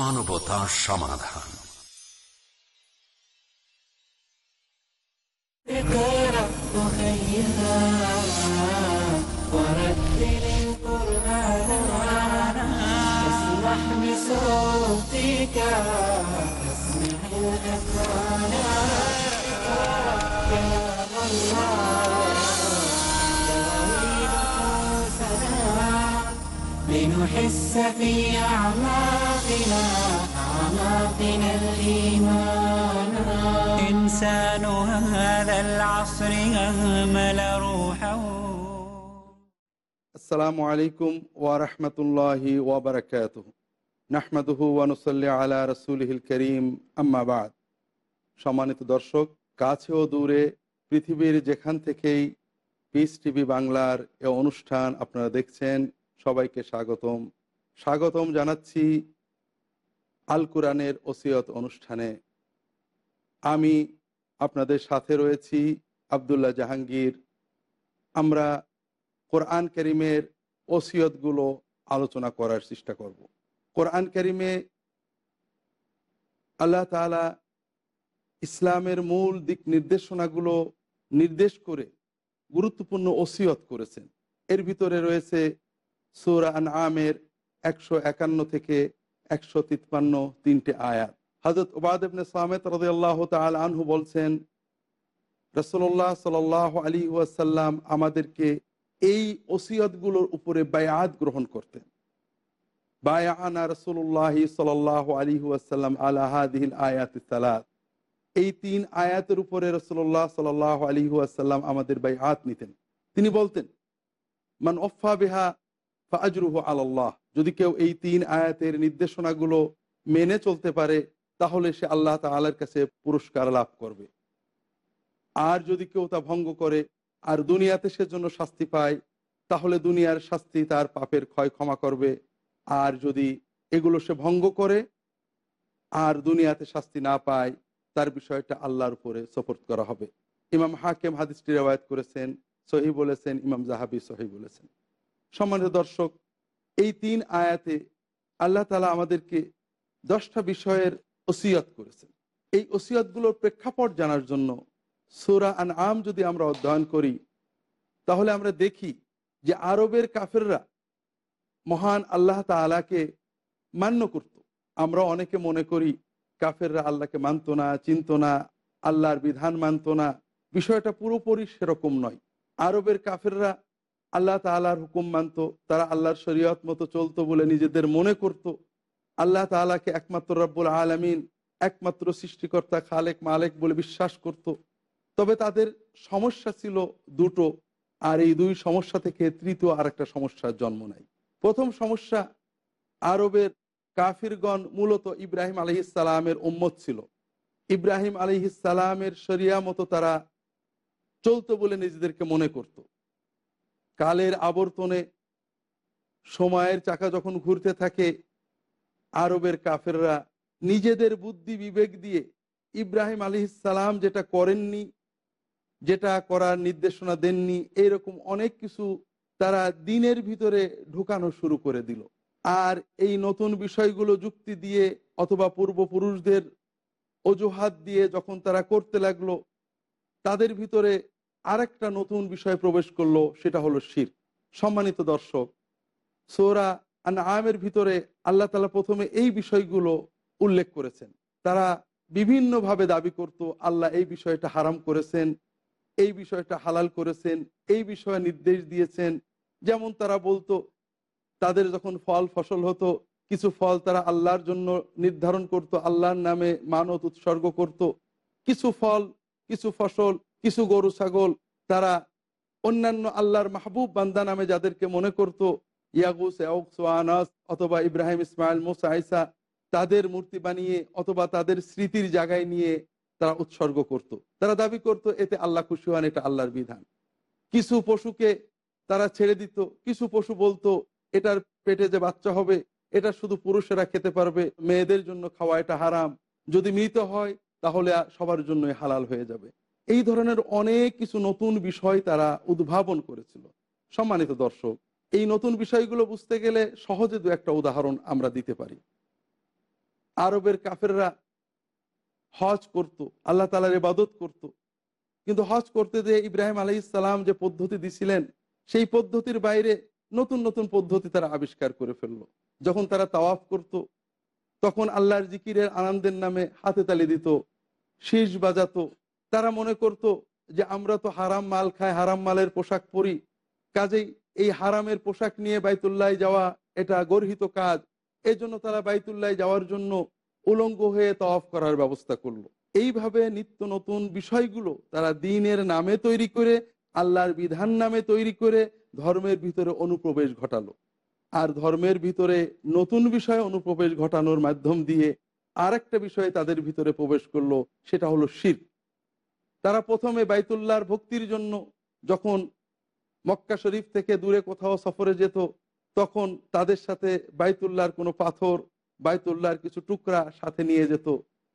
বাংলা মানবতা সমাধান اقرأ وخيرا ورتل القرآن اسمح بصوتك اسمع الأكوان كلام الله لنحس في أعماقنا أعماقنا الإيمان إنسان هذا العصر أهمل روحه আসসালামু আলাইকুম ওয়ারহমতুল্লাহি ওয়াবারাকাত নাহমাদুহু ওয়ানুসল্লি আলা রসুলহিল করিম আম্মাবাদ সম্মানিত দর্শক কাছে ও দূরে পৃথিবীর যেখান থেকেই পিস টিভি বাংলার এ অনুষ্ঠান আপনারা দেখছেন সবাইকে স্বাগতম। স্বাগতম জানাচ্ছি আল কোরআনের ওসিয়ত অনুষ্ঠানে। আমি আপনাদের সাথে রয়েছি আবদুল্লাহ জাহাঙ্গীর। আমরা কোরআন করিমের ওসিয়তগুলো আলোচনা করার চেষ্টা করব। কোরআন করিমে আল্লাহ তালা ইসলামের মূল দিক নির্দেশনাগুলো নির্দেশ করে গুরুত্বপূর্ণ ওসিয়ত করেছেন। এর ভিতরে রয়েছে সুরা আন আমের একশো একান্ন থেকে একশো তিপ্পান্ন তিনটে আয়াত। হজরত ওবায়দনে সামেত রদ আল্লাহ তাল আনহু বলছেন রসল্লাহ সাল আলী ওয়াসাল্লাম আমাদেরকে এই ওসিয়তগুলোর উপরে বায়াত গ্রহণ করতেন। বায়ানা রসুল্লাহ সাল আলী ওয়াসাল্লাম আলাহাদিল আয়াত সালাত। এই তিন আয়াতের উপরে রসুল্লাহ সাল আলী ওয়াসাল্লাম আমাদের বায়াত নিতেন। তিনি বলতেন, মান অফা বেহা ফাজরুহ আল্লাহ যদি কেউ এই তিন আয়াতের নির্দেশনাগুলো মেনে চলতে পারে, তাহলে সে আল্লাহ তালার কাছে পুরস্কার লাভ করবে। আর যদি কেউ তা ভঙ্গ করে, আর দুনিয়াতে সে জন্য শাস্তি পায়, তাহলে দুনিয়ার শাস্তি তার পাপের ক্ষয় ক্ষমা করবে। আর যদি এগুলো সে ভঙ্গ করে, আর দুনিয়াতে শাস্তি না পায়, তার বিষয়টা আল্লাহর উপরে সপোর্ট করা হবে। ইমাম হাকেম হাদিসটি রেওয়ায়ত করেছেন সহি বলেছেন, ইমাম জাহাবি সহি বলেছেন। সম্মানিত দর্শক, এই তিন আয়াতে আল্লাহ তালা আমাদেরকে দশটা বিষয়ের ওসিয়ত করেছেন। এই ওসিয়তগুলোর প্রেক্ষাপট জানার জন্য সুরা আন আম যদি আমরা অধ্যয়ন করি, তাহলে আমরা দেখি যে আরবের কাফেররা মহান আল্লাহ তালাকে মান্য করত। আমরা অনেকে মনে করি কাফেররা আল্লাহকে মানত না, চিনত না, আল্লাহর বিধান মানত না। বিষয়টা পুরোপুরি সেরকম নয়। আরবের কাফেররা আল্লাহ তালার হুকুম মানত, তারা আল্লাহর শরীয়ত মতো চলতো বলে নিজেদের মনে করত। আল্লাহ তালাকে একমাত্র রব্বুল আলমিন, একমাত্র সৃষ্টিকর্তা খালেক মালেক বলে বিশ্বাস করত। তবে তাদের সমস্যা ছিল দুটো, আর এই দুই সমস্যা থেকে তৃতীয় আর একটা সমস্যার জন্ম নেয় প্রথম সমস্যা, আরবের কাফিরগণ মূলত ইব্রাহিম আলহিসালামের উম্মত ছিল। ইব্রাহিম আলহিসালামের শরিয়া মতো তারা চলতো বলে নিজেদেরকে মনে করত। কালের আবর্তনে সময়ের চাকা যখন ঘুরতে থাকে, আরবের কাফেররা নিজেদের বুদ্ধি বিবেক দিয়ে ইব্রাহিম আলহিসাল্লাম যেটা করেননি, যেটা করার নির্দেশনা দেননি, এরকম অনেক কিছু তারা দিনের ভিতরে ঢুকানো শুরু করে দিল। আর এই নতুন বিষয়গুলো যুক্তি দিয়ে অথবা পূর্বপুরুষদের অজুহাত দিয়ে যখন তারা করতে লাগল, তাদের ভিতরে আরেকটা নতুন বিষয় প্রবেশ করল, সেটা হলো শির। সম্মানিত দর্শক, সোরা আমের ভিতরে আল্লাহ তালা প্রথমে এই বিষয়গুলো উল্লেখ করেছেন। তারা বিভিন্নভাবে দাবি করত, আল্লাহ এই বিষয়টা হারাম করেছেন, এই বিষয়টা হালাল করেছেন, এই বিষয়ে নির্দেশ দিয়েছেন। যেমন তারা বলতো, তাদের যখন ফল ফসল হতো, কিছু ফল তারা আল্লাহর জন্য নির্ধারণ করত, আল্লাহর নামে মানত উৎসর্গ করত। কিছু ফল, কিছু ফসল কিছু গরু, ছাগল তারা অন্যান্য আল্লাহর মাহবুব বান্দা নামে যাদেরকে মনে করত ইয়াগুস আনাস অথবা ইব্রাহিম, ইসমাইল, মোসা আইসা তাদের মূর্তি বানিয়ে অথবা তাদের স্মৃতির জায়গায় নিয়ে তারা উৎসর্গ করত। তারা দাবি করত, এতে আল্লাহ খুশি হন, এটা আল্লাহর বিধান কিছু পশুকে তারা ছেড়ে দিত, কিছু পশু বলতো, এটার পেটে যে বাচ্চা হবে, এটা শুধু পুরুষেরা খেতে পারবে, মেয়েদের জন্য খাওয়া এটা হারাম, যদি মৃত হয়, তাহলে সবার জন্যই হালাল হয়ে যাবে এই ধরনের অনেক কিছু নতুন বিষয় তারা উদ্ভাবন করেছিল। সম্মানিত দর্শক, এই নতুন বিষয়গুলো বুঝতে গেলে সহজে দু একটা উদাহরণ আমরা দিতে পারি। আরবের কাফেররা হজ করত, আল্লাহ তালার ইবাদত করত। কিন্তু হজ করতে যে ইব্রাহিম আলাই ইসলাম যে পদ্ধতি দিছিলেন, সেই পদ্ধতির বাইরে নতুন নতুন পদ্ধতি তারা আবিষ্কার করে ফেলল। যখন তারা তাওয়াফ করত, তখন আল্লাহর জিকিরের আনন্দের নামে হাতে তালি দিত, শীষ বাজাতো তারা মনে করত যে আমরা তো হারাম মাল খাই, হারাম মালের পোশাক পরি। কাজেই এই হারামের পোশাক নিয়ে বাইতুল্লাহ যাওয়া এটা গর্হিত কাজ। এই জন্য তারা বাইতুল্লাহ যাওয়ার জন্য উলঙ্গ হয়ে তওয়াফ করার ব্যবস্থা করল। এইভাবে নিত্য নতুন বিষয়গুলো তারা দিনের নামে তৈরি করে, আল্লাহর বিধান নামে তৈরি করে ধর্মের ভিতরে অনুপ্রবেশ ঘটালো। আর ধর্মের ভিতরে নতুন বিষয় অনুপ্রবেশ ঘটানোর মাধ্যম দিয়ে আর একটা বিষয়ে তাদের ভিতরে প্রবেশ করল, সেটা হলো শির। তারা প্রথমে বাইতুল্লাহর ভক্তির জন্য যখন মক্কা শরীফ থেকে দূরে কোথাও সফরে যেত, তখন তাদের সাথে বাইতুল্লাহর কোনো পাথর, বাইতুল্লাহর কিছু টুকরা সাথে নিয়ে যেত।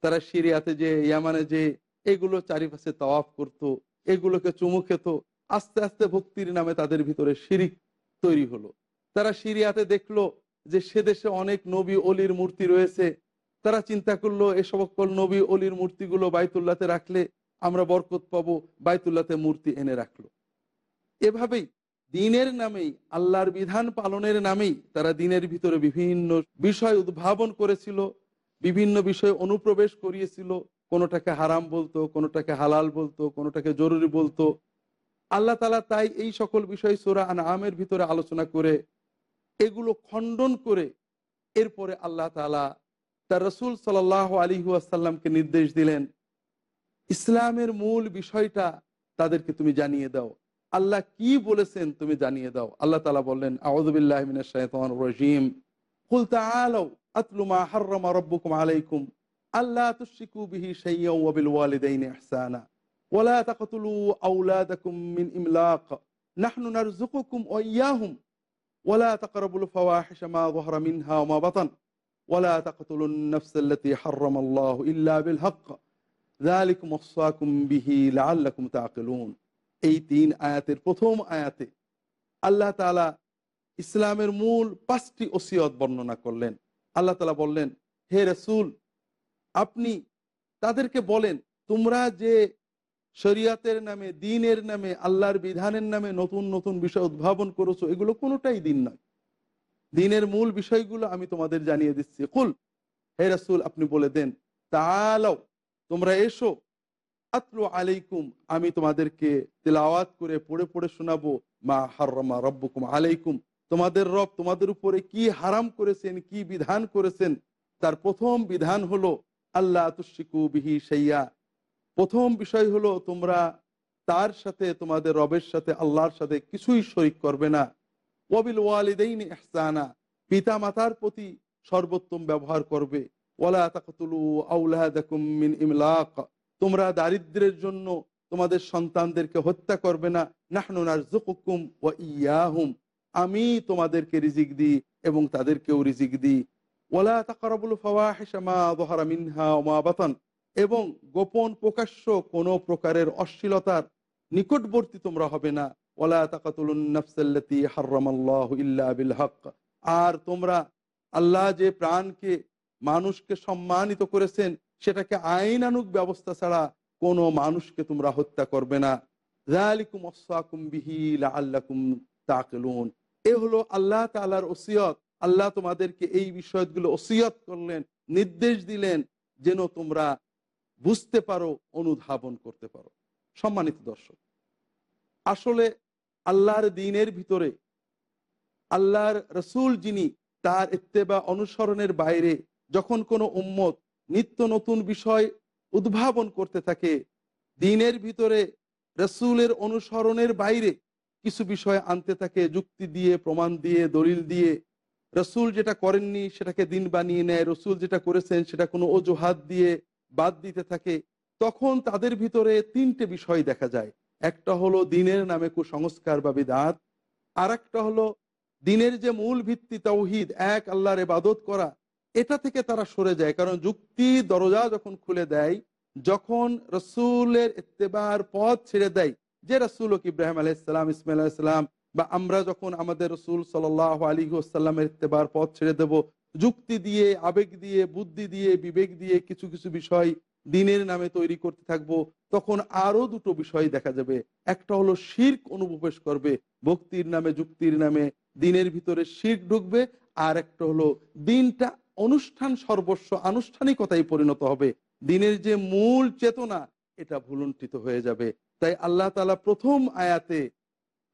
তারা সিরিয়াতে যে, ইয়ামানে যে, এগুলো চারিপাশে তাওয়াফ করত, এগুলোকে চুমু খেত। আস্তে আস্তে ভক্তির নামে তাদের ভিতরে শিরিক তৈরি হলো। তারা সিরিয়াতে দেখল যে সে দেশে অনেক নবী অলির মূর্তি রয়েছে। তারা চিন্তা করল, এ নবী অলির মূর্তিগুলো বাইতুল্লাতে রাখলে আমরা বরকত পাবো, বাইতুল্লাতে মূর্তি এনে রাখল। এভাবেই দিনের নামেই, আল্লাহর বিধান পালনের নামেই তারা দিনের ভিতরে বিভিন্ন বিষয় উদ্ভাবন করেছিল, বিভিন্ন বিষয়ে অনুপ্রবেশ করিয়েছিল, কোনোটাকে হারাম বলতো, কোনোটাকে হালাল বলতো, কোনোটাকে জরুরি বলতো। আল্লাহ তালা তাই এই সকল বিষয় সোরা আন আমের ভিতরে আলোচনা করে এগুলো খণ্ডন করে এরপরে আল্লাহ তালা তার রসুল সাল আলী আসাল্লামকে নির্দেশ দিলেন ইসলামের মূল বিষয়টা তাদেরকে তুমি জানিয়ে দাও আল্লাহ কি বলেছেন তুমি জানিয়ে দাও আল্লাহ তালা বললেন আউদুবিল্লাহিম আল্লাহ এই তিন আয়াতের প্রথম আয়াতে আল্লাহ তালা ইসলামের মূল পাঁচটি ওসিয়ত বর্ণনা করলেন। আল্লাহ তালা বললেন, হে রসুল, আপনি তাদেরকে বলেন, তোমরা যে শরিয়াতের নামে, দিনের নামে, আল্লাহর বিধানের নামে নতুন নতুন বিষয় উদ্ভাবন করেছ, এগুলো কোনোটাই দিন নয়। দিনের মূল বিষয়গুলো আমি তোমাদের জানিয়ে দিচ্ছি। কুল, হে রসুল, আপনি বলে দেন তালাও তোমরা এসো। আতলু আলাইকুম, আমি তোমাদেরকে তেলাওয়াত করে পড়ে পড়ে শোনাবো। মা হারমা রব্বুকুম আলাইকুম। তোমাদের রব তোমাদের উপরে কি হারাম করেছেন, কি বিধান করেছেন? তার প্রথম বিধান হলো আল্লাহ তুশিকু বিহি সাইয়া প্রথম বিষয় হলো, তোমরা তার সাথে, তোমাদের রবের সাথে, আল্লাহর সাথে কিছুই শরিক করবে না। ওয়াবিল ওয়ালিদাইন ইহসানা পিতা মাতার প্রতি সর্বোত্তম ব্যবহার করবে। তোমরা দারিদ্রের জন্য তোমাদের সন্তানদেরকে হত্যা করবে না। নাহনু নারযুকুকুম ওয়া ইয়াহুম। আমি তোমাদেরকে রিজিক দিই এবং তাদেরকেও রিজিক দিই। ওয়ালা তাকারাবুল ফাওয়াহিশা মা মিনহা বাতান। এবং গোপন প্রকাশ্য কোনো প্রকারের অশ্লীলতার নিকটবর্তী তোমরা হবে না। ওলা তাকাতুলুন নাফসাল্লাতি হাররামাল্লাহু ইল্লা বিল হক। আর তোমরা আল্লাহ যে প্রাণকে মানুষকে সম্মানিত করেছেন, সেটাকে আইনানুক ব্যবস্থা ছাড়া কোনো মানুষকে তোমরা হত্যা করবে না। এ হলো আল্লাহ তাআলার ওসিয়ত। আল্লাহ তোমাদেরকে এই বিষয়গুলো ওসিয়ত করলেন, নির্দেশ দিলেন, যেন তোমরা বুঝতে পারো, অনুধাবন করতে পারো। সম্মানিত দর্শক, আসলে আল্লাহর দিনের ভিতরে, আল্লাহর রসুল যিনি, তার ইত্তেবা অনুসরণের বাইরে যখন কোনো উম্মত নিত্য নতুন বিষয় উদ্ভাবন করতে থাকে, দিনের ভিতরে রসুলের অনুসরণের বাইরে কিছু বিষয় আনতে থাকে, যুক্তি দিয়ে, প্রমাণ দিয়ে, দলিল দিয়ে, রসুল যেটা করেননি সেটাকে দিন বানিয়ে নেয়, রসুল যেটা করেছেন সেটা কোনো অজুহাত দিয়ে বাদ দিতে থাকে, তখন তাদের ভিতরে তিনটে বিষয় দেখা যায়। একটা হলো দিনের নামে কুসংস্কার বা বিদাত আর একটা হলো দিনের যে মূল ভিত্তি তৌহিদ, এক আল্লাহর ইবাদত করা এটা থেকে তারা সরে যায়। কারণ যুক্তি দরজা যখন খুলে দেয়, যখন রসুলের ইত্তেবার পথ ছেড়ে দেয়, যে রসুল ইব্রাহিম আলাইসালাম ইসমাইল আলাইসালাম বা আমরা যখন আমাদের রসুল সাল আলী আসাল্লামের ইত্তেবার পথ ছেড়ে দেব, যুক্তি দিয়ে, আবেগ দিয়ে, বুদ্ধি দিয়ে, বিবেক দিয়ে কিছু কিছু বিষয় দিনের নামে তৈরি করতে থাকব, তখন আরও দুটো বিষয় দেখা যাবে। একটা হলো শির্ক অনুপ্রবেশ করবে, ভক্তির নামে, যুক্তির নামে, দিনের ভিতরে শির্ক ঢুকবে, আর একটা হলো দিনটা অনুষ্ঠান সর্বস্ব আনুষ্ঠানিকতায় পরিণত হবে। দিনের যে মূল চেতনা, এটা ভুলুণ্ঠিত হয়ে যাবে। তাই আল্লাহ তালা প্রথম আয়াতে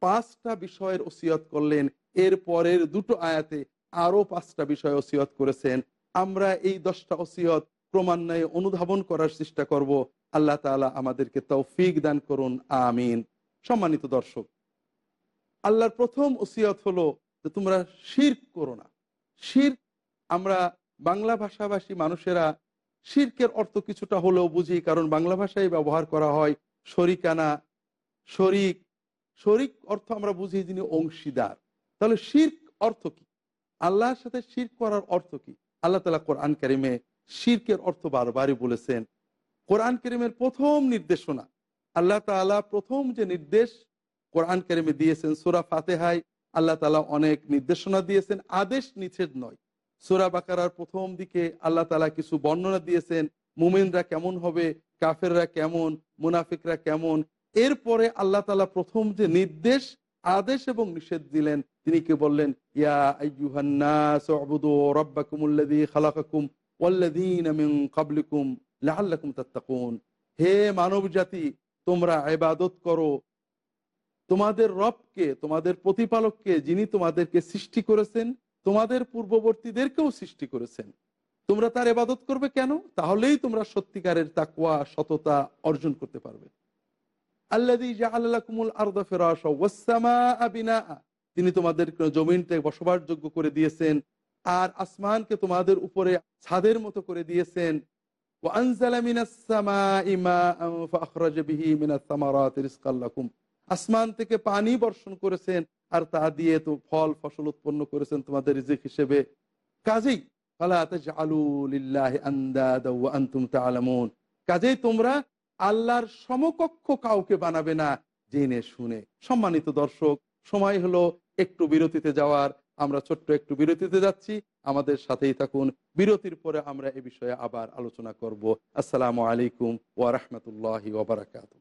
পাঁচটা বিষয়ের ওসিয়ত করলেন। এর পরের দুটো আয়াতে আরও পাঁচটা বিষয় ওসিয়ত করেছেন। আমরা এই দশটা ওসিয়ত ক্রমান্বয়ে অনুধাবন করার চেষ্টা করব। আল্লাহ তালা আমাদেরকে তৌফিক দান করুন। আমিন। সম্মানিত দর্শক, আল্লাহর প্রথম ওসিয়ত হলো যে তোমরা শির করো না। শির আমরা বাংলা ভাষাভাষী মানুষেরা শির্কের অর্থ কিছুটা হলেও বুঝি, কারণ বাংলা ভাষায় ব্যবহার করা হয় শরিকানা, শরিক। শরিক অর্থ আমরা বুঝি যিনি অংশীদার। তাহলে শির্ক অর্থ কি? আল্লাহর সাথে শির করার অর্থ কি? আল্লাহ তালা কোরআন কারিমে শির্কের অর্থ বারবারই বলেছেন। কোরআন করিমের প্রথম নির্দেশনা, আল্লাহ তালা প্রথম যে নির্দেশ কোরআন কারিমে দিয়েছেন, সুরা ফাতেহায় আল্লাহ তালা অনেক নির্দেশনা দিয়েছেন, আদেশ নিষেধ নয়। সুরা বাকারার প্রথম দিকে আল্লাহ তালা কিছু বর্ণনা দিয়েছেন, মুমিনরা কেমন হবে, কাফেররা কেমন, মুনাফিকরা কেমন। এরপরে আল্লাহ তালা প্রথম যে নির্দেশ, আদেশ এবং নিষেধ দিলেন, তিনি কে বললেন হে মানব জাতি তোমরা ইবাদত করো। তোমাদের রবকে, তোমাদের প্রতিপালককে যিনি তোমাদেরকে সৃষ্টি করেছেন তোমাদের পূর্ববর্তীদেরকেও সৃষ্টি করেছেন। তোমরা তার এবাদত করবে কেন? তাহলেই তোমরা সত্যিকারের তাকুয়া সততা অর্জন করতে পারবে। তিনি তোমাদের জমিনটা বসবাসযোগ্য করে দিয়েছেন আর আসমানকে তোমাদের উপরে ছাদের মতো করে দিয়েছেন। আসমান থেকে পানি বর্ষণ করেছেন। আর তা দিয়ে তো ফল, ফসল উৎপন্ন করেছেন তোমাদের রিজিক হিসেবে। কাজেই কাজেই তোমরা আল্লাহর সমকক্ষ কাউকে বানাবে না, জেনে শুনে। সম্মানিত দর্শক, সময় হলো একটু বিরতিতে যাওয়ার। আমরা ছোট্ট একটু বিরতিতে যাচ্ছি। আমাদের সাথেই থাকুন। বিরতির পরে আমরা এ বিষয়ে আবার আলোচনা করব। আসসালামু আলাইকুম ওয়া রাহমাতুল্লাহি ওয়া বারাকাতুহু।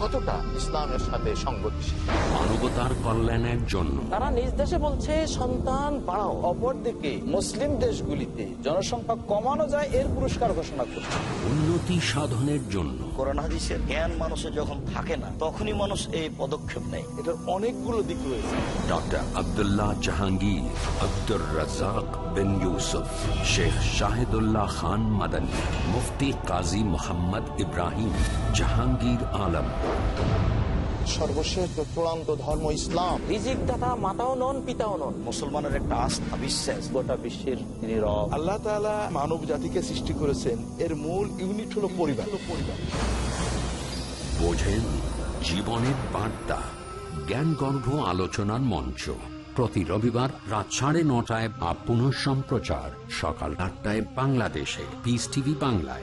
কতটা ইসলামের সাথে সংগতিশীল? মানবতার কল্যাণের জন্য। তারা নিজ দেশে বলছে সন্তান বাড়াও। অপরদিকে মুসলিম দেশগুলিতে জনসংখ্যা কমানো যায় এর পুরস্কার ঘোষণা করছে। উন্নতি সাধনের জন্য। কোরআন হাদিসের জ্ঞান মানুষের যখন থাকে না তখনই মানুষ এই পদক্ষেপ নেয়। এটার অনেকগুলো দিক রয়েছে। ডক্টর আবদুল্লাহ জাহাঙ্গীর আব্দুর রাজাক বিন ইউসুফ শেখ শাহিদুল্লাহ খান মাদানী মুফতি কাজী মোহাম্মদ ইব্রাহিম জাহাঙ্গীর আলম। সর্বশেষ চূড়ান্ত ধর্ম ইসলাম রিজিক দাতা মাতাও নন পিতাও নন। মুসলমানের একটা আস্থা বিশ্বাস। গোটা বিশ্বের তিনি রব। আল্লাহ তাআলা মানব জাতিকে সৃষ্টি করেছেন। এর মূল ইউনিট হলো পরিবার। পরিবার বোঝেন জীবনের বার্তা। জ্ঞানগর্ভ আলোচনার মঞ্চ। প্রতি রবিবার রাত সাড়ে নটায় বা পুনঃ সম্প্রচার সকাল আটটায় বাংলাদেশে। পিস টিভি বাংলায়।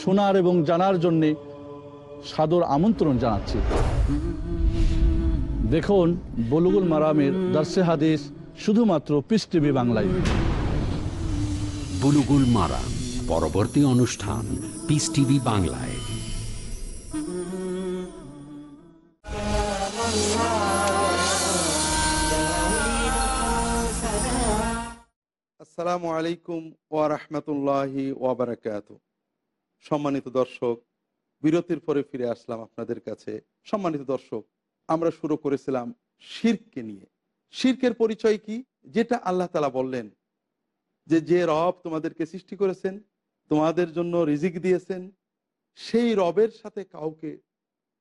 শোনার এবং জানার জন্যে সাদর আমন্ত্রণ জানাচ্ছি। দেখুন বলুগুল মারামের দার্সে হাদিস শুধুমাত্র পিস টিভি বাংলায়। বুলুগুল মারা পরবর্তী অনুষ্ঠান পিস টিভি বাংলায়। আসসালামু আলাইকুম ওয়া রাহমাতুল্লাহি ওয়া বারাকাতু সম্মানিত দর্শক, বিরতির পরে ফিরে আসলাম আপনাদের কাছে। সম্মানিত দর্শক, আমরা শুরু করেছিলাম শিরকে নিয়ে। শির্কের পরিচয় কি? যেটা আল্লাহ তালা বললেন যে যে রব তোমাদেরকে সৃষ্টি করেছেন, তোমাদের জন্য রিজিক দিয়েছেন, সেই রবের সাথে কাউকে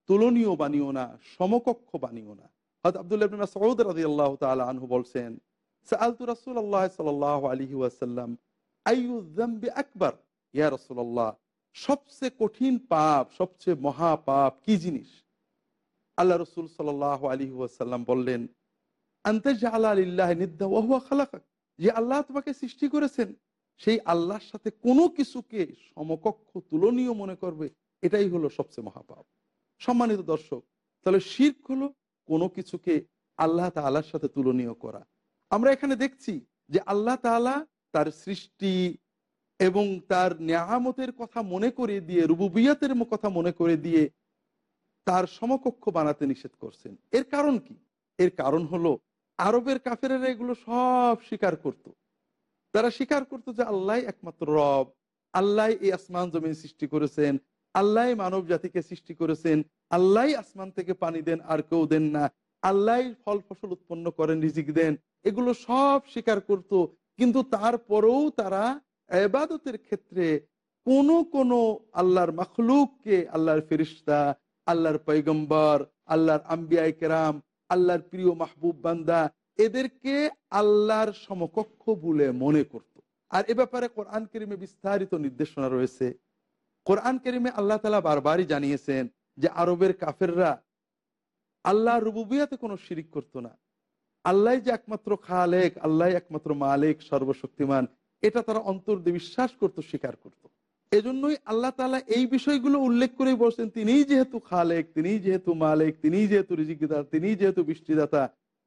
তুলনীয় বানিও না, সমকক্ষ বানিও না। হয়তো আবদুল্লাহ সৌদ রাজি আল্লাহ তালা আনহু বলছেন সালতু রাসুল আল্লাহ সাল আলহি ওয়াসাল্লাম আইউদ্দাম্বি আকবর? ইয়া রসুল্লাহ সবচেয়ে কঠিন পাপ, সবচেয়ে মহা পাপ কি জিনিস? আল্লাহ রসুল সাল আলী ওয়াসাল্লাম বললেন যে আল্লাহ তোমাকে সৃষ্টি করেছেন, সেই আল্লাহর সাথে কোনো কিছুকে সমকক্ষ, তুলনীয় মনে করবে, এটাই হলো সবচেয়ে মহাপাপ। সম্মানিত দর্শক, তাহলে শির্ক হলো কোনো কিছুকে আল্লাহ তালার সাথে তুলনীয় করা। আমরা এখানে দেখছি যে আল্লাহ তালা তার সৃষ্টি এবং তার নিয়ামতের কথা মনে করে দিয়ে, রুবুবিয়াতের কথা মনে করে দিয়ে তার সমকক্ষ বানাতে নিষেধ করছেন। এর কারণ কি? এর কারণ হলো, আরবের কাফেরেরা এগুলো সব স্বীকার করত। তারা স্বীকার করতো যে আল্লাহ একমাত্র রব, আল্লাহ এই আসমান জমিন সৃষ্টি করেছেন, আল্লাহ মানব জাতিকে সৃষ্টি করেছেন, আল্লাহ আসমান থেকে পানি দেন, আর কেউ দেন না। আল্লাহ ফল ফসল উৎপন্ন করেন, রিজিক দেন, এগুলো সব স্বীকার করত। কিন্তু তারপরেও তারা এবাদতের ক্ষেত্রে কোন কোন আল্লাহর মখলুককে আল্লাহর ফেরিস্তা, আল্লাহর পৈগম্বর আল্লাহর আম্বিয়াই কেরাম আল্লাহর প্রিয় মাহবুব বান্দা এদেরকে আল্লাহর সমকক্ষ বলে মনে করত। আর এ ব্যাপারে কোরআন কেরিমে বিস্তারিত নির্দেশনা রয়েছে। কোরআন কেরিমে আল্লাহ তালা বারবারই জানিয়েছেন যে আরবের কাফেররা আল্লাহ রুবুবিয়াতে কোনো শিরিক করতো না। আল্লাহ যে একমাত্র খালেক আল্লাহ একমাত্র মালিক, সর্বশক্তিমান। এটা তারা অন্তর দিয়ে বিশ্বাস করতো, স্বীকার করতো। এজন্যই আল্লাহ তালা এই বিষয়গুলো উল্লেখ করেই বলছেন তিনিই যেহেতু খালেক তিনিই যেহেতু মালিক তিনিই যেহেতু রিজিকদার তিনিই যেহেতু বৃষ্টিদাতা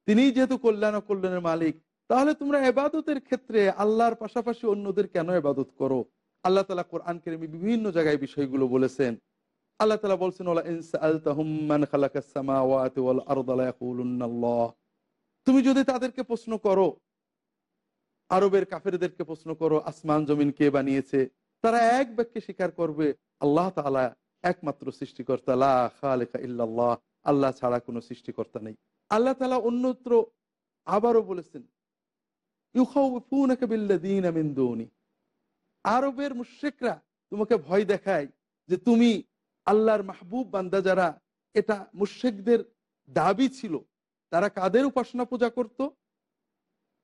তিনিই যেহেতু কল্যাণ কল্যাণের মালিক, তাহলে তোমরা এবাদতের ক্ষেত্রে আল্লাহর পাশাপাশি অন্যদের কেন এবাদত করো? আল্লাহ তালা কোরআন কেরেমি বিভিন্ন জায়গায় বিষয়গুলো বলেছেন। আল্লাহ তালা বলছেন তুমি যদি তাদেরকে প্রশ্ন করো আরবের কাফেরদেরকে প্রশ্ন করো, আসমান জমিন কে বানিয়েছে? তারা এক বাক্যে স্বীকার করবে, আল্লাহ তালা একমাত্র সৃষ্টিকর্তা ইল্লাল্লাহ, আল্লাহ ছাড়া কোনো সৃষ্টিকর্তা নেই। আল্লাহ তালা অন্যত্র আবারও বলেছেন আরবের মুশ্রিকরা তোমাকে ভয় দেখায় যে তুমি আল্লাহর মাহবুব বান্দা যারা, এটা মুশ্রিকদের দাবি ছিল। তারা কাদের উপাসনা পূজা করত?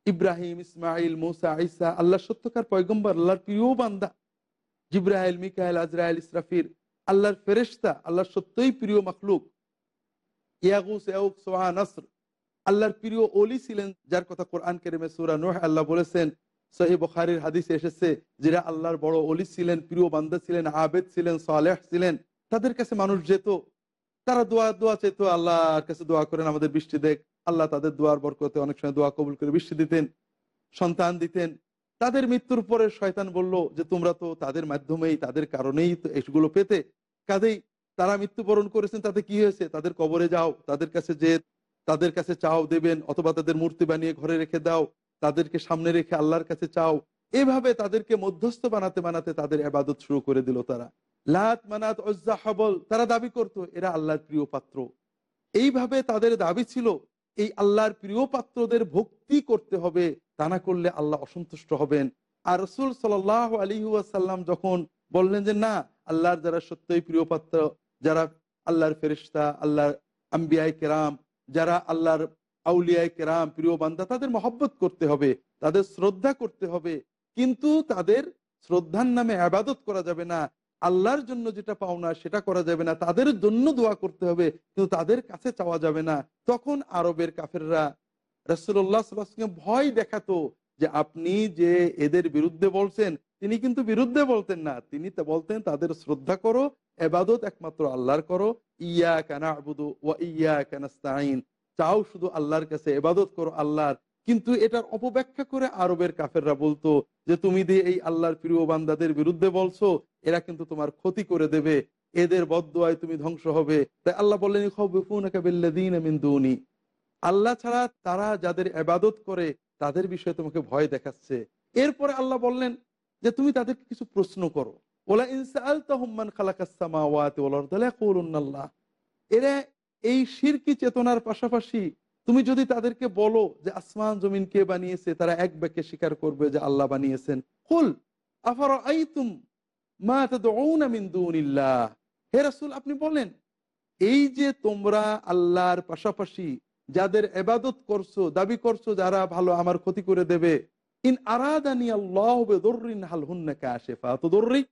ইব্রাহিম ইসমাইল মৌসা আইসা আল্লাহ সত্যকার পয়গম্বর, আল্লাহর প্রিয় বান্দা। জিব্রাহিল মিকাইল, আজরাইল ইসরাফির আল্লাহর ফেরেস্তা আল্লাহর সত্যই প্রিয় মখলুক। ইয়াগুস আল্লাহর প্রিয় অলি ছিলেন, যার কথা কোরআন কেরেমে সুরা নোহ আল্লাহ বলেছেন। সহি বখারির হাদিসে এসেছে, যারা আল্লাহর বড় অলি ছিলেন, প্রিয় বান্দা ছিলেন, আবেদ ছিলেন, সালেহ ছিলেন, তাদের কাছে মানুষ যেত। তারা দোয়া দোয়া চেত আল্লাহর কাছে দোয়া করেন, আমাদের বৃষ্টি দেখ। আল্লাহ তাদের দোয়ার বরকতে অনেক সময় দোয়া কবুল করে বৃষ্টি দিতেন, সন্তান দিতেন। তাদের মৃত্যুর পরে শয়তান বলল যে, তোমরা তো তাদের মাধ্যমেই, তাদের কারণেই তো এগুলো পেতে। কাজেই তারা মৃত্যুবরণ করেছেন, তাতে কি হয়েছে? তাদের কবরে যাও, তাদের কাছে যে তাদের কাছে চাও দেবেন, অথবা তাদের মূর্তি বানিয়ে ঘরে রেখে দাও, তাদেরকে সামনে রেখে আল্লাহর কাছে চাও। এভাবে তাদেরকে মধ্যস্থ বানাতে বানাতে তাদের আবাদত শুরু করে দিল তারা। লাত মানাত অজ্জা হবল, তারা দাবি করত, এরা আল্লাহর প্রিয় পাত্র। এইভাবে তাদের দাবি ছিল। এই আল্লাহর প্রিয় পাত্রদের ভক্তি করতে হবে, তা না করলে আল্লাহ অসন্তুষ্ট হবেন। আর রসুল সাল আলী ওয়াসাল্লাম যখন বললেন যে, না, আল্লাহর যারা সত্যই প্রিয় পাত্র, যারা আল্লাহর ফেরিস্তা আল্লাহর আম্বিয়াই কেরাম, যারা আল্লাহর আউলিয়াই কেরাম, প্রিয় বান্দা, তাদের মহব্বত করতে হবে, তাদের শ্রদ্ধা করতে হবে। কিন্তু তাদের শ্রদ্ধার নামে আবাদত করা যাবে না। আল্লাহর জন্য যেটা পাওনা সেটা করা যাবে না। তাদের জন্য দোয়া করতে হবে, কিন্তু তাদের কাছে চাওয়া যাবে না। তখন আরবের কাফেররা রসুল্লাহ সাল্লাহকে ভয় দেখাতো যে আপনি যে এদের বিরুদ্ধে বলছেন, তিনি কিন্তু বিরুদ্ধে বলতেন না। তিনি বলতেন, তাদের শ্রদ্ধা করো, এবাদত একমাত্র আল্লাহর করো। ইয়া কেনা আবুদু ও ইয়া কেনাস্তাইন চাও শুধু আল্লাহর কাছে, এবাদত করো আল্লাহর। কিন্তু এটার অপব্যাখ্যা করে আরবের কাফেররা বলতো যে, তুমি দিয়ে এই আল্লাহর প্রিয় বান্দাদের বিরুদ্ধে বলছো, এরা কিন্তু তোমার ক্ষতি করে দেবে। এদের বদোয়ায় তুমি ধ্বংস হবে। তাই আল্লাহ বললেন আল্লাহ ছাড়া তারা যাদের এবাদত করে, তাদের বিষয়ে তোমাকে ভয় দেখাচ্ছে। এরপরে আল্লাহ বললেন যে, তুমি তাদেরকে কিছু প্রশ্ন করো। ওলা ইনসাল তহম্মান খালাকাল্লাহ এরা এই শিরকি চেতনার পাশাপাশি তুমি যদি তাদেরকে বলো যে আসমান জমিন কে বানিয়েছে, তারা এক ব্যাকে স্বীকার করবে যে আল্লাহ বানিয়েছেন। কুল আফার হে রাসূল, আপনি বলেন, এই যে তোমরা আল্লাহর পাশাপাশি যাদের এবাদত করছ, দাবি করছ যারা ভালো আমার ক্ষতি করে দেবে, ইন আরাদানি আল্লাহ হাল হুন্না কাশিফা তুদরি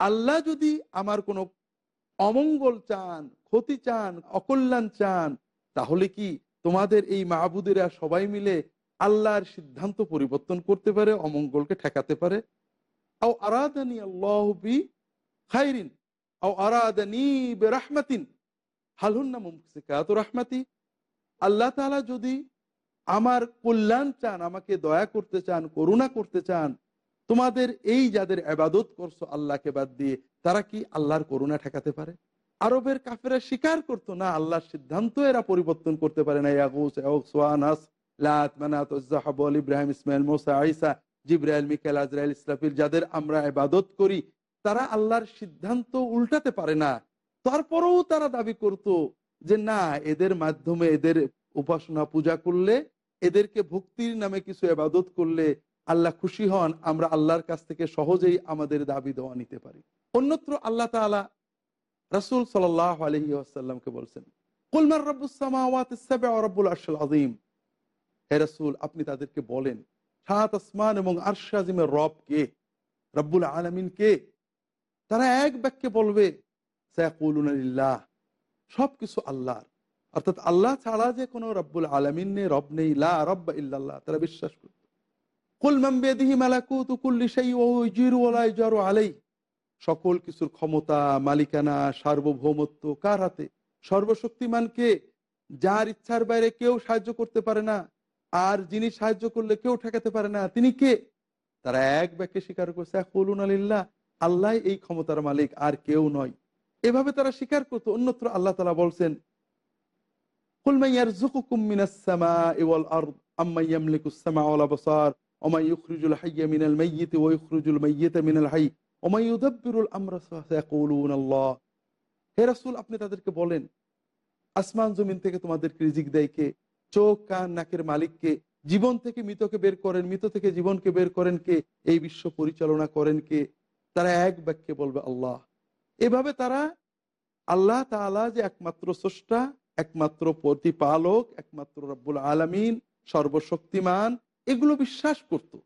আল্লাহ যদি আমার কোনো অমঙ্গল চান, ক্ষতি চান, অকল্যাণ চান তাহলে কি তোমাদের এই মাহবুদেরা সবাই মিলে আল্লাহর সিদ্ধান্ত পরিবর্তন করতে পারে, অমঙ্গলকে ঠেকাতে পারে? আও আরাদানি আল্লাহ খাইরিন, আও আরাদানি মুমসিকাত রাহমাতি। আল্লাহ তাআলা যদি আমার কল্যাণ চান, আমাকে দয়া করতে চান, করুণা করতে চান, তোমাদের এই যাদের আবাদত করছ আল্লাহকে বাদ দিয়ে, তারা কি আল্লাহর করুণা ঠেকাতে পারে? আরবের কাফেরা স্বীকার করতো, না, আল্লাহর সিদ্ধান্ত এরা পরিবর্তন করতে পারে না। ইব্রাহিম ইসমাইল মোসা আইসা জিব্রাইল মিকাল আজরাইল ইসলাফির যাদের আমরা ইবাদত করি, তারা আল্লাহর সিদ্ধান্ত উল্টাতে পারে না। তারপরেও তারা দাবি করত যে, না, এদের মাধ্যমে এদের উপাসনা, পূজা করলে, এদেরকে ভক্তির নামে কিছু এবাদত করলে আল্লাহ খুশি হন, আমরা আল্লাহর কাছ থেকে সহজেই আমাদের দাবি দেওয়া নিতে পারি। অন্যত্র আল্লাহ তাআলা রাসূল সাল্লাল্লাহু আলাইহি ওয়াসাল্লামকে বলছেন কুলমার রব্বুল আরশিল আযীম? হে রাসূল, আপনি তাদেরকে বলেন, সাত আসমান এবং আরশ আজিমের রব কে? রব্বুল আলামিন কে? তারা এক বাক্যে বলবে, সায়াকুলুনা লিল্লাহ। সবকিছু আল্লাহর। অর্থাৎ আল্লাহ ছাড়া যে কোনো রব্বুল আলামিন নেই, রব নেই, লা রব্বা ইল্লাল্লাহ, তারা বিশ্বাস করত কুল বিয়াদিহি মালাকুতু কুল্লি শাই ওয়া ইউজিরু ওয়া লা আলাইহি। সকল কিছুর ক্ষমতা, মালিকানা, সার্বভৌমত্ব কার হাতে? সর্বশক্তিমানকে যার ইচ্ছার বাইরে কেউ সাহায্য করতে পারে না, আর যিনি সাহায্য করলে কেউ ঠেকাতে পারে না, তিনি কে? তারা এক ব্যাকে স্বীকার করছে, কলুন আলিল্লা আল্লাহ এই ক্ষমতার মালিক, আর কেউ নয়। এভাবে তারা স্বীকার করতো। অন্যত্র আল্লাহ তালা বলছেন আম্মাইয়ামলিকুসামা হে রাসুল, আপনি তাদেরকে বলেন, আসমান জমিন থেকে তোমাদের রিজিক দেয়কে চোখ, কান, নাকের মালিককে জীবন থেকে মৃতকে বের করেন, মৃত থেকে জীবনকে বের করেন কে? এই বিশ্ব পরিচালনা করেন কে? তারা এক ব্যাখ্যে বলবে, আল্লাহ। এভাবে তারা আল্লাহ তালা যে একমাত্র স্রষ্টা, একমাত্র প্রতিপালক, একমাত্র রব্বুল আলমিন, সর্বশক্তিমান, এগুলো বিশ্বাস করত।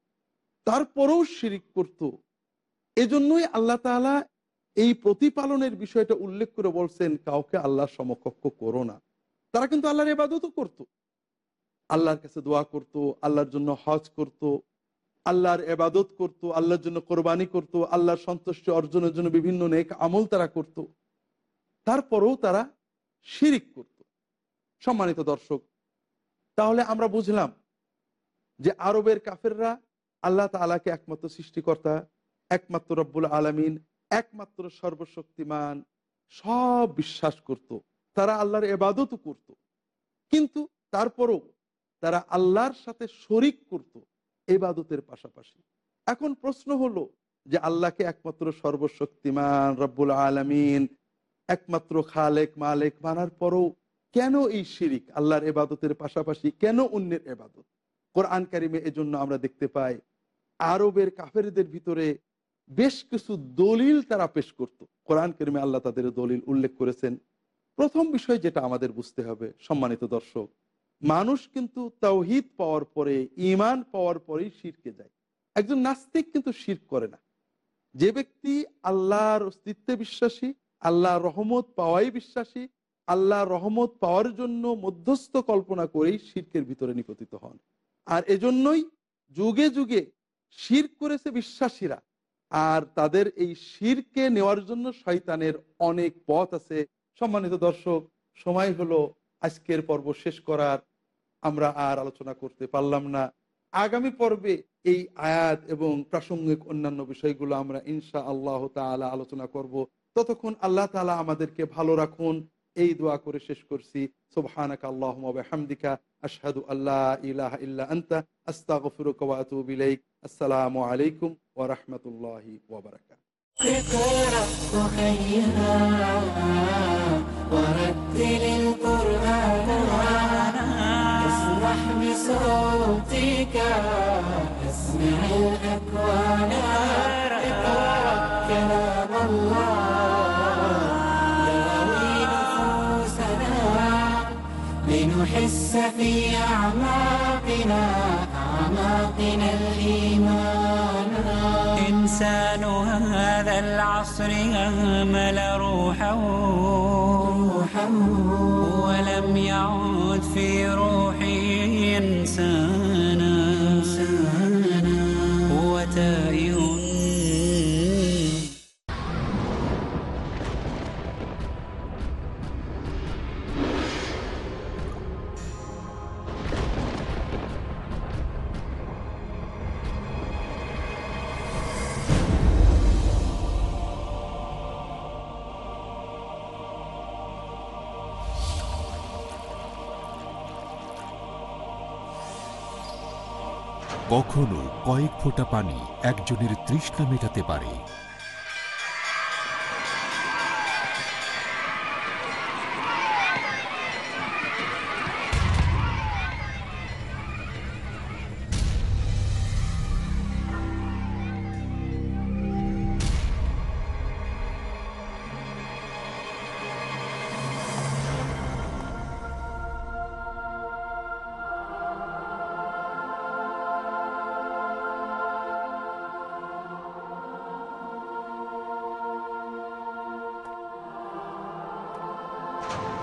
তারপরেও শিরিক করতো। এজন্যই আল্লাহ তাআলা এই প্রতিপালনের বিষয়টা উল্লেখ করে বলছেন, কাউকে আল্লাহর সমকক্ষ করো না। তারা কিন্তু আল্লাহর এবাদতও করত। আল্লাহর কাছে দোয়া করত, আল্লাহর জন্য হজ করত, আল্লাহর এবাদত করত, আল্লাহর জন্য কোরবানি করত, আল্লাহর সন্তুষ্টি অর্জনের জন্য বিভিন্ন নেক আমল তারা করত। তারপরেও তারা শিরিক করত। সম্মানিত দর্শক, তাহলে আমরা বুঝলাম যে আরবের কাফেররা আল্লাহ তালাকে একমাত্র সৃষ্টিকর্তা একমাত্র রব্বুল আলমিন, একমাত্র সর্বশক্তিমান, সব বিশ্বাস করত। তারা আল্লাহর এবাদতও করত। কিন্তু তারপরও তারা আল্লাহর সাথে শরিক করত এবাদতের পাশাপাশি। এখন প্রশ্ন হলো যে আল্লাহকে একমাত্র সর্বশক্তিমান রব্বুল আলমিন, একমাত্র খালেক, মালেক মানার পরও কেন এই শিরিক? আল্লাহর এবাদতের পাশাপাশি কেন অন্যের এবাদত কোরআন কারিমে এজন্য আমরা দেখতে পাই, আরবের কাফেরদের ভিতরে বেশ কিছু দলিল তারা পেশ করত। কোরআন কারিমে আল্লাহ তাদের দলিল উল্লেখ করেছেন। প্রথম বিষয় যেটা আমাদের বুঝতে হবে, সম্মানিত দর্শক, মানুষ কিন্তু তাওহিদ পাওয়ার পরে ইমান পাওয়ার পরেই শিরকে যায়। একজন নাস্তিক কিন্তু শির করে না। যে ব্যক্তি আল্লাহর অস্তিত্বে বিশ্বাসী আল্লাহ রহমত পাওয়াই বিশ্বাসী আল্লাহ রহমত পাওয়ার জন্য মধ্যস্থ কল্পনা করেই শির্কের ভিতরে নিপতিত হন। আর এজন্যই যুগে যুগে শির করেছে বিশ্বাসীরা। আর তাদের এই শিরকে নেওয়ার জন্য শয়তানের অনেক পথ আছে। সম্মানিত দর্শক, সময় হলো আজকের পর্ব শেষ করার। আমরা আর আলোচনা করতে পারলাম না। আগামী পর্বে এই আয়াত এবং প্রাসঙ্গিক অন্যান্য বিষয়গুলো আমরা ইনশা আল্লাহ তালা আলোচনা করব। ততক্ষণ আল্লাহ তালা আমাদেরকে ভালো রাখুন। এই দোয়া করে শেষ করছি। সুবহানাক আল্লাহুম্মা ওয়া বিহামদিকা। আশহাদু আল্লা ইলাহা ইল্লা আনতা। আস্তাগফিরুকা ওয়া আসসালামু আলাইকুম ওয়া রাহমাতুল্লাহি ওয়া বারাকাতুহু اقرأ وخيرا ورتل القرآن بك أسمع الأكوان اقرأ كلام الله داوي نفوسنا لنحس في أعماقنا أعماقنا الإيمان. إنسان هذا العصر أهمل روحه. ولم يعد في روحه إنسانا ফোঁটা পানি একজনের তৃষ্ণা মেটাতে পারে।